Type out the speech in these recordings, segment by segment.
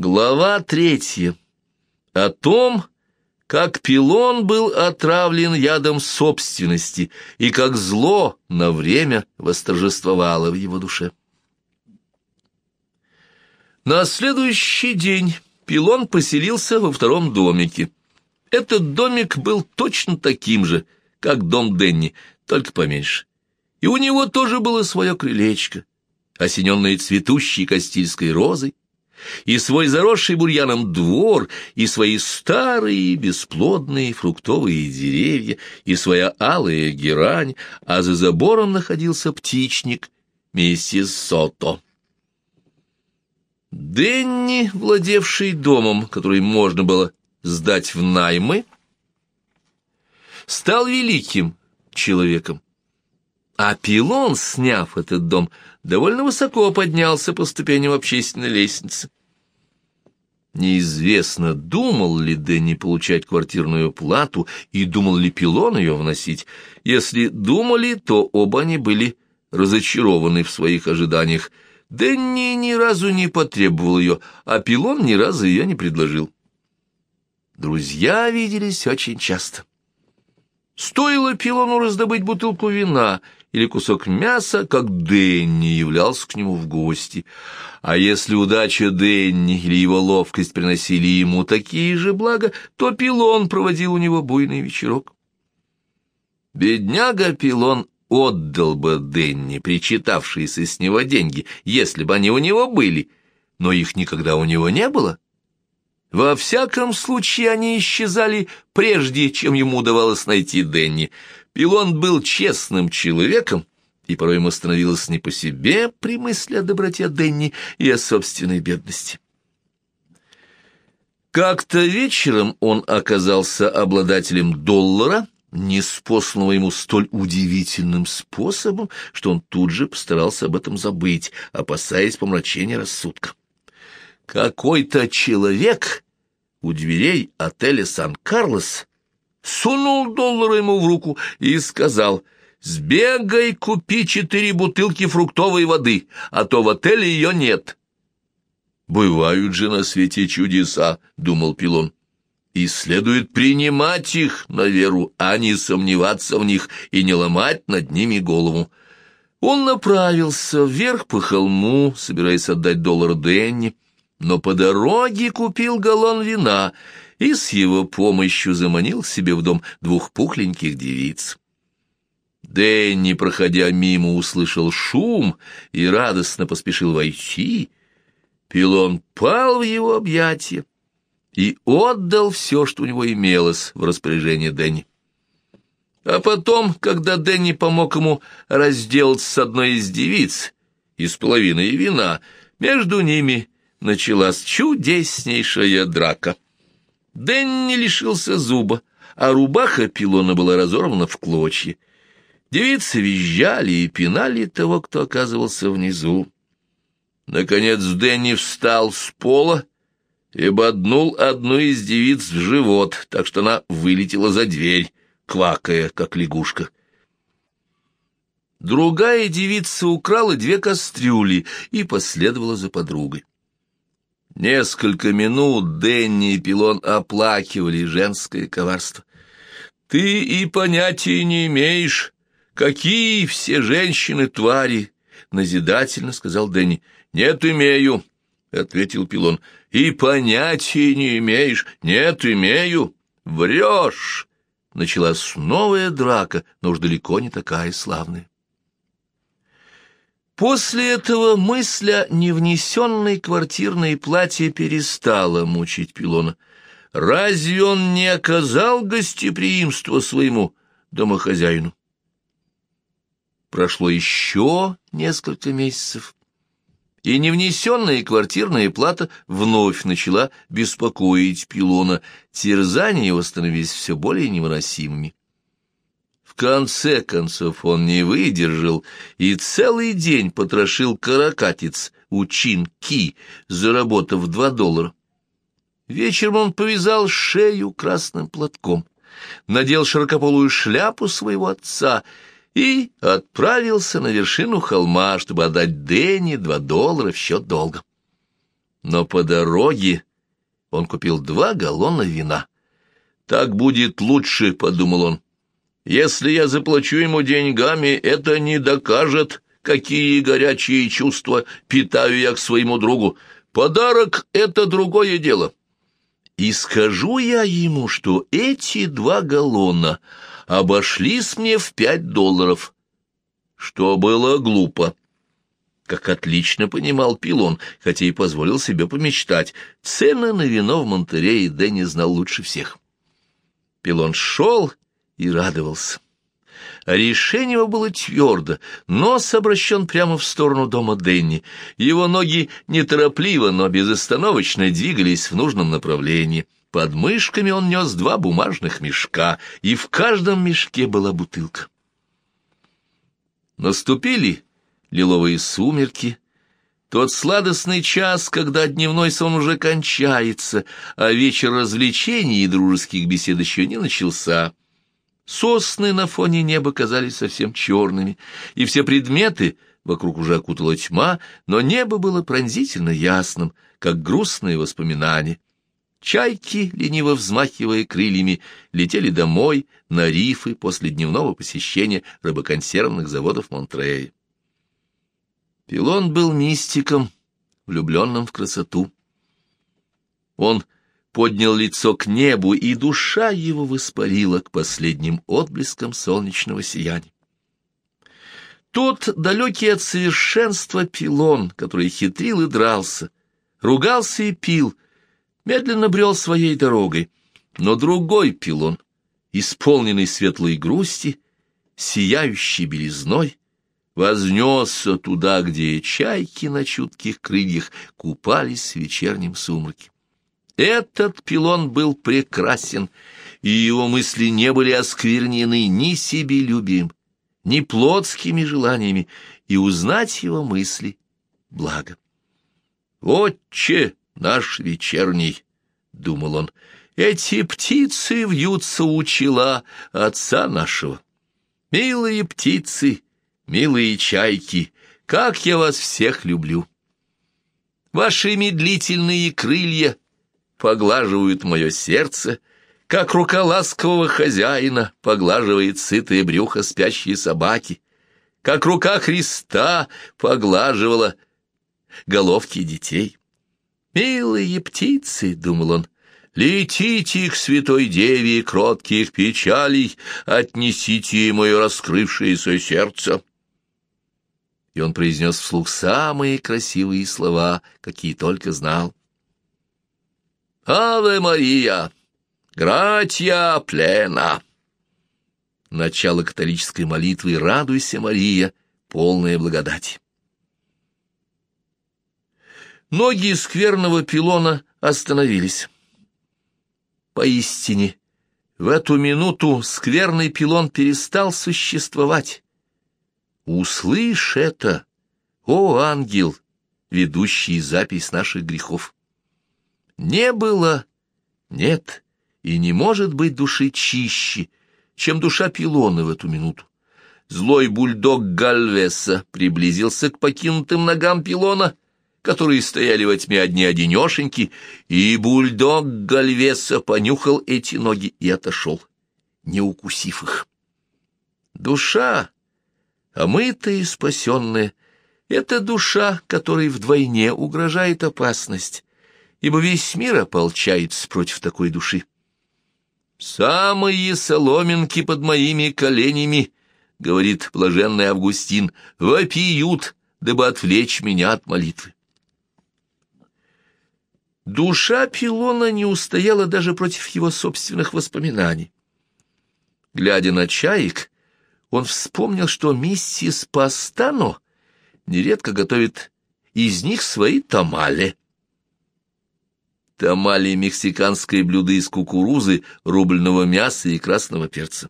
Глава третья. О том, как пилон был отравлен ядом собственности и как зло на время восторжествовало в его душе. На следующий день пилон поселился во втором домике. Этот домик был точно таким же, как дом Денни, только поменьше. И у него тоже было свое крылечко, осененное цветущей кастильской розой, и свой заросший бурьяном двор, и свои старые бесплодные фруктовые деревья, и своя алая герань, а за забором находился птичник миссис Сото. Денни, владевший домом, который можно было сдать в наймы, стал великим человеком. А Пилон, сняв этот дом, довольно высоко поднялся по ступеням общественной лестницы. Неизвестно, думал ли Дэнни получать квартирную плату и думал ли Пилон ее вносить. Если думали, то оба они были разочарованы в своих ожиданиях. Дэнни ни разу не потребовал ее, а Пилон ни разу ее не предложил. Друзья виделись очень часто. Стоило Пилону раздобыть бутылку вина или кусок мяса, как Дэнни являлся к нему в гости. А если удача Дэнни или его ловкость приносили ему такие же блага, то Пилон проводил у него буйный вечерок. Бедняга Пилон отдал бы Дэнни причитавшиеся с него деньги, если бы они у него были, но их никогда у него не было. Во всяком случае, они исчезали прежде, чем ему удавалось найти Денни. Пилон был честным человеком, и порой ему становилось не по себе при мысли о доброте Денни и о собственной бедности. Как-то вечером он оказался обладателем доллара, неспосланного ему столь удивительным способом, что он тут же постарался об этом забыть, опасаясь помрачения рассудка. Какой-то человек у дверей отеля «Сан-Карлос» сунул доллар ему в руку и сказал «Сбегай, купи четыре бутылки фруктовой воды, а то в отеле ее нет». «Бывают же на свете чудеса», — думал Пилон. «И следует принимать их на веру, а не сомневаться в них и не ломать над ними голову». Он направился вверх по холму, собираясь отдать доллар Денни, — но по дороге купил галлон вина и с его помощью заманил себе в дом двух пухленьких девиц. Дэнни, проходя мимо, услышал шум и радостно поспешил войти. Пилон пал в его объятия и отдал все, что у него имелось в распоряжении Дэнни. А потом, когда Дэнни помог ему разделаться с одной из девиц, из половины вина, между ними началась чудеснейшая драка. Дэнни лишился зуба, а рубаха пилона была разорвана в клочья. Девицы визжали и пинали того, кто оказывался внизу. Наконец Дэнни встал с пола и боднул одну из девиц в живот, так что она вылетела за дверь, квакая, как лягушка. Другая девица украла две кастрюли и последовала за подругой. Несколько минут Дэнни и Пилон оплакивали женское коварство. «Ты и понятия не имеешь, какие все женщины твари!» — назидательно сказал Дэнни. «Нет, имею», — ответил Пилон. «И понятия не имеешь. Нет, имею. Врешь!» Началась новая драка, но уж далеко не такая славная. После этого мысль о невнесенной квартирной плате перестала мучить Пилона. Разве он не оказал гостеприимства своему домохозяину? Прошло еще несколько месяцев, и невнесенная квартирная плата вновь начала беспокоить Пилона. Терзания его становились все более невыносимыми. В конце концов он не выдержал и целый день потрошил каракатиц у Чин-Ки, заработав два доллара. Вечером он повязал шею красным платком, надел широкополую шляпу своего отца и отправился на вершину холма, чтобы отдать Дэнни два доллара в счет долга. Но по дороге он купил два галлона вина. «Так будет лучше», — подумал он. «Если я заплачу ему деньгами, это не докажет, какие горячие чувства питаю я к своему другу. Подарок — это другое дело». И скажу я ему, что эти два галлона обошлись мне в пять долларов, что было глупо. Как отлично понимал Пилон, хотя и позволил себе помечтать, цены на вино в Монтерее Дэнни знал лучше всех. Пилон шел и радовался. Решение его было твердо, нос обращен прямо в сторону дома Денни. Его ноги неторопливо, но безостановочно двигались в нужном направлении. Под мышками он нес два бумажных мешка, и в каждом мешке была бутылка. Наступили лиловые сумерки, тот сладостный час, когда дневной сон уже кончается, а вечер развлечений и дружеских бесед еще не начался. Сосны на фоне неба казались совсем черными, и все предметы вокруг уже окутала тьма, но небо было пронзительно ясным, как грустные воспоминания. Чайки, лениво взмахивая крыльями, летели домой на рифы после дневного посещения рыбоконсервных заводов Монтрея. Пилон был мистиком, влюбленным в красоту. Он поднял лицо к небу, и душа его воспарила к последним отблескам солнечного сияния. Тот далекий от совершенства пилон, который хитрил и дрался, ругался и пил, медленно брел своей дорогой, но другой пилон, исполненный светлой грусти, сияющий белизной, вознесся туда, где чайки на чутких крыльях купались в вечернем сумраке. Этот пилон был прекрасен, и его мысли не были осквернены ни себелюбием, ни плотскими желаниями, и узнать его мысли — благо. «Отче наш вечерний!» — думал он. «Эти птицы вьются у чела отца нашего. Милые птицы, милые чайки, как я вас всех люблю! Ваши медлительные крылья поглаживают мое сердце, как рука ласкового хозяина поглаживает сытое брюхо спящей собаки, как рука Христа поглаживала головки детей. «Милые птицы», — думал он, — «летите к святой деве кротких печалей, отнесите ей мое раскрывшееся сердце». И он произнес вслух самые красивые слова, какие только знал. «Аве Мария! Гратья плена!» Начало католической молитвы «Радуйся, Мария, полная благодать». Ноги скверного пилона остановились. Поистине, в эту минуту скверный пилон перестал существовать. Услышь это, о ангел, ведущий запись наших грехов. Не было, нет и не может быть души чище, чем душа Пилона в эту минуту. Злой бульдог Гальвеса приблизился к покинутым ногам Пилона, которые стояли во тьме одни-одинешеньки, и бульдог Гальвеса понюхал эти ноги и отошел, не укусив их. Душа, омытая и спасенная, — это душа, которой вдвойне угрожает опасность, ибо весь мир ополчается против такой души. «Самые соломинки под моими коленями», — говорит блаженный Августин, — «вопиют, дабы отвлечь меня от молитвы». Душа Пилона не устояла даже против его собственных воспоминаний. Глядя на чаек, он вспомнил, что миссис Пастано нередко готовит из них свои тамали. Тамали — мексиканское блюдо из кукурузы, рубленого мяса и красного перца.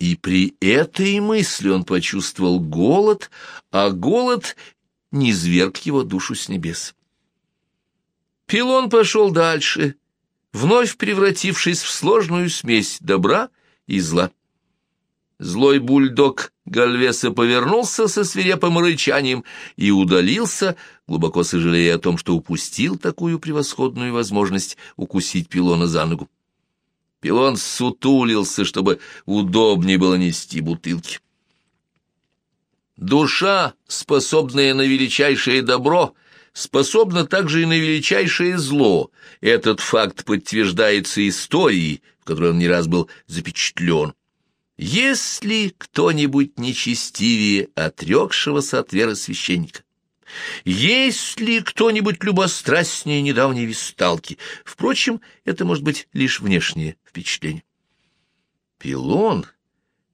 И при этой мысли он почувствовал голод, а голод не зверг его душу с небес. Пилон пошел дальше, вновь превратившись в сложную смесь добра и зла. Злой бульдог Гальвеса повернулся со свирепым рычанием и удалился, глубоко сожалея о том, что упустил такую превосходную возможность укусить пилона за ногу. Пилон сутулился, чтобы удобнее было нести бутылки. Душа, способная на величайшее добро, способна также и на величайшее зло. Этот факт подтверждается историей, в которой он не раз был запечатлен. Если кто-нибудь нечестивее отрекшегося от веры священника? Есть ли кто-нибудь любострастнее недавней висталки? Впрочем, это может быть лишь внешнее впечатление. Пилон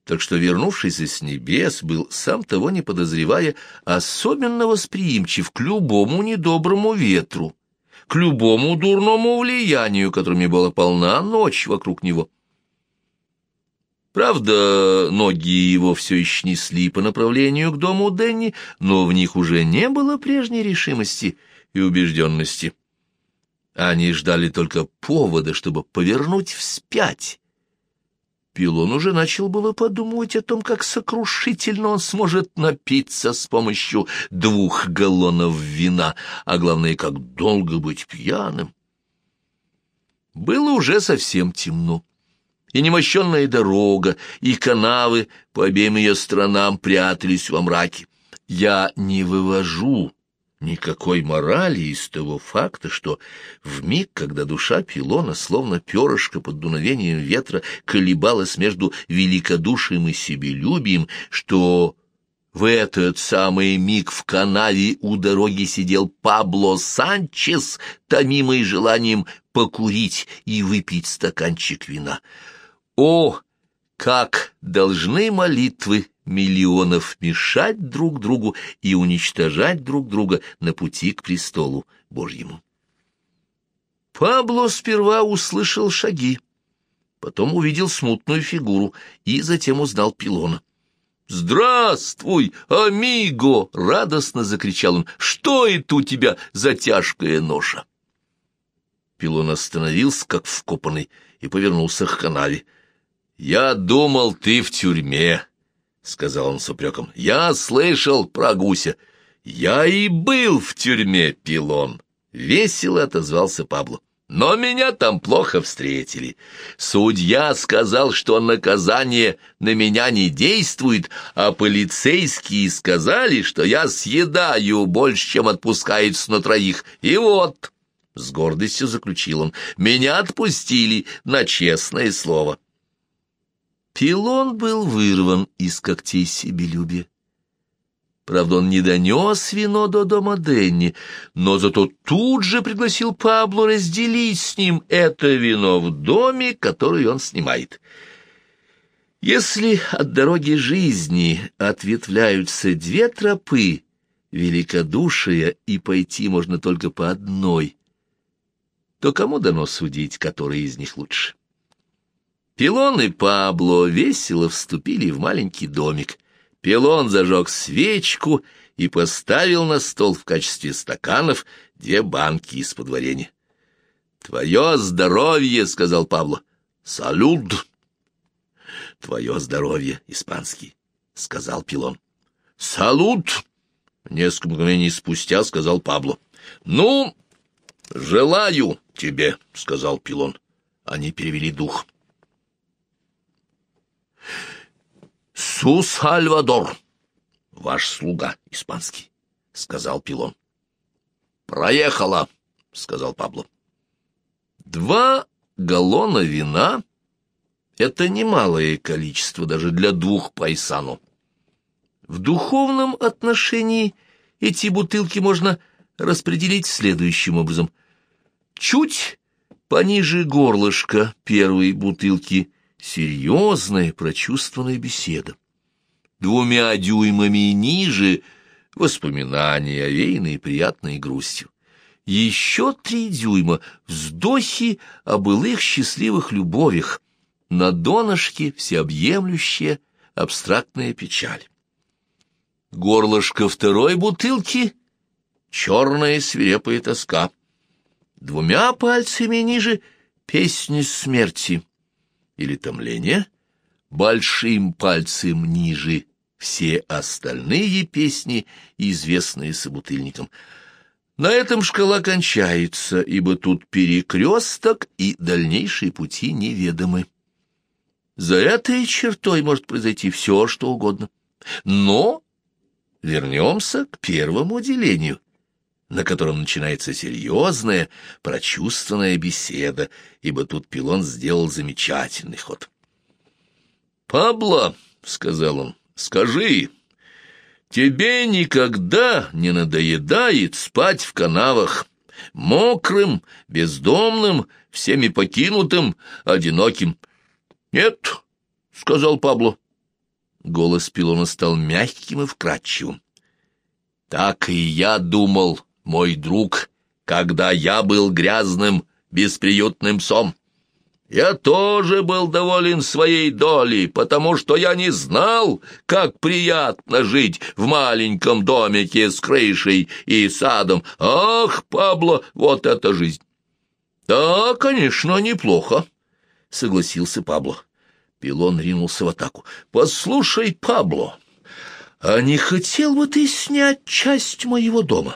так что, вернувшийся с небес, был, сам того не подозревая, особенно восприимчив к любому недоброму ветру, к любому дурному влиянию, которыми была полна ночь вокруг него. Правда, ноги его все еще несли по направлению к дому Денни, но в них уже не было прежней решимости и убежденности. Они ждали только повода, чтобы повернуть вспять, Пилон уже начал было подумывать о том, как сокрушительно он сможет напиться с помощью двух галлонов вина, а главное, как долго быть пьяным. Было уже совсем темно, и немощенная дорога, и канавы по обеим ее сторонам прятались во мраке. Я не вывожу Никакой морали из того факта, что в миг, когда душа Пилона, словно перышко под дуновением ветра, колебалась между великодушием и себелюбием, что в этот самый миг в канаве у дороги сидел Пабло Санчес, томимый желанием покурить и выпить стаканчик вина. О, как должны молитвы миллионов мешать друг другу и уничтожать друг друга на пути к престолу Божьему. Пабло сперва услышал шаги, потом увидел смутную фигуру и затем узнал Пилона. «Здравствуй, амиго!» — радостно закричал он. «Что это у тебя за тяжкая ноша?» Пилон остановился, как вкопанный, и повернулся к канаве. «Я думал, ты в тюрьме», — сказал он с упреком. «Я слышал про гуся. Я и был в тюрьме, пилон», — весело отозвался Пабло. «Но меня там плохо встретили. Судья сказал, что наказание на меня не действует, а полицейские сказали, что я съедаю больше, чем отпускается на троих. И вот...» — с гордостью заключил он. «Меня отпустили на честное слово». Пилон был вырван из когтей себелюбия. Правда, он не донес вино до дома Денни, но зато тут же пригласил Пабло разделить с ним это вино в доме, который он снимает. Если от дороги жизни ответвляются две тропы, великодушия, и пойти можно только по одной, то кому дано судить, который из них лучше? Пилон и Пабло весело вступили в маленький домик. Пилон зажег свечку и поставил на стол в качестве стаканов две банки из-под варенья. «Твое здоровье!» — сказал Пабло. «Салют!» «Твое здоровье!» — испанский, — сказал Пилон. «Салут!» — несколько мгновений спустя сказал Пабло. «Ну, желаю тебе!» — сказал Пилон. Они перевели дух. «Су Сальвадор, ваш слуга испанский», — сказал Пилон. «Проехала», — сказал Пабло. «Два галлона вина — это немалое количество даже для двух пайсану. В духовном отношении эти бутылки можно распределить следующим образом. Чуть пониже горлышка первой бутылки серьезная, прочувствованная беседа. Двумя дюймами ниже — воспоминания, овеянные приятной грустью. Еще три дюйма — вздохи о былых счастливых любовях, на донышке всеобъемлющая абстрактная печаль. Горлышко второй бутылки — черная свирепая тоска. Двумя пальцами ниже — песни смерти — или томление, большим пальцем ниже все остальные песни, известные собутыльникам. На этом шкала кончается, ибо тут перекресток и дальнейшие пути неведомы. За этой чертой может произойти все, что угодно. Но вернемся к первому делению, на котором начинается серьезная, прочувственная беседа, ибо тут Пилон сделал замечательный ход. «Пабло», — сказал он, — «скажи, тебе никогда не надоедает спать в канавах, мокрым, бездомным, всеми покинутым, одиноким?» «Нет», — сказал Пабло. Голос Пилона стал мягким и вкрадчивым. «Так и я думал, мой друг, когда я был грязным, бесприютным псом. Я тоже был доволен своей долей, потому что я не знал, как приятно жить в маленьком домике с крышей и садом. Ах, Пабло, вот это жизнь!» «Да, конечно, неплохо», — согласился Пабло. Пилон ринулся в атаку. «Послушай, Пабло, а не хотел бы ты снять часть моего дома?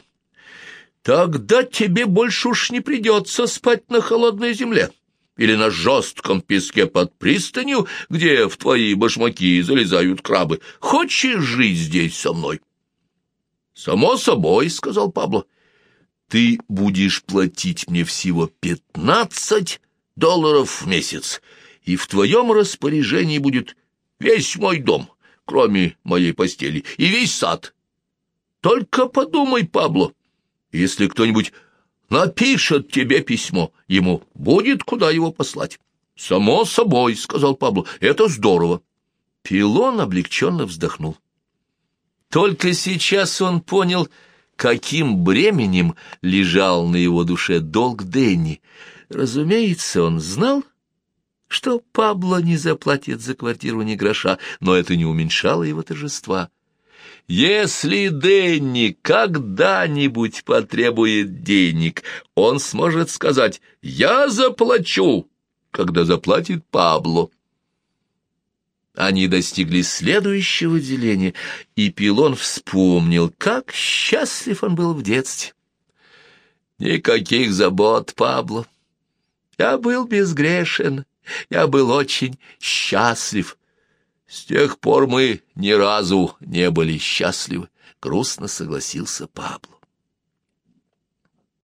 Тогда тебе больше уж не придется спать на холодной земле» или на жестком песке под пристанью, где в твои башмаки залезают крабы. Хочешь жить здесь со мной?» «Само собой», — сказал Пабло. «Ты будешь платить мне всего пятнадцать долларов в месяц, и в твоем распоряжении будет весь мой дом, кроме моей постели, и весь сад. Только подумай, Пабло, если кто-нибудь напишет тебе письмо, ему будет куда его послать. «Само собой», — сказал Пабло, — «это здорово». Пилон облегченно вздохнул. Только сейчас он понял, каким бременем лежал на его душе долг Дэнни. Разумеется, он знал, что Пабло не заплатит за квартиру ни гроша, но это не уменьшало его торжества. Если Дэнни когда-нибудь потребует денег, он сможет сказать «Я заплачу», когда заплатит Пабло. Они достигли следующего деления, и Пилон вспомнил, как счастлив он был в детстве. Никаких забот, Пабло. Я был безгрешен, я был очень счастлив. С тех пор мы ни разу не были счастливы, грустно согласился Пабло.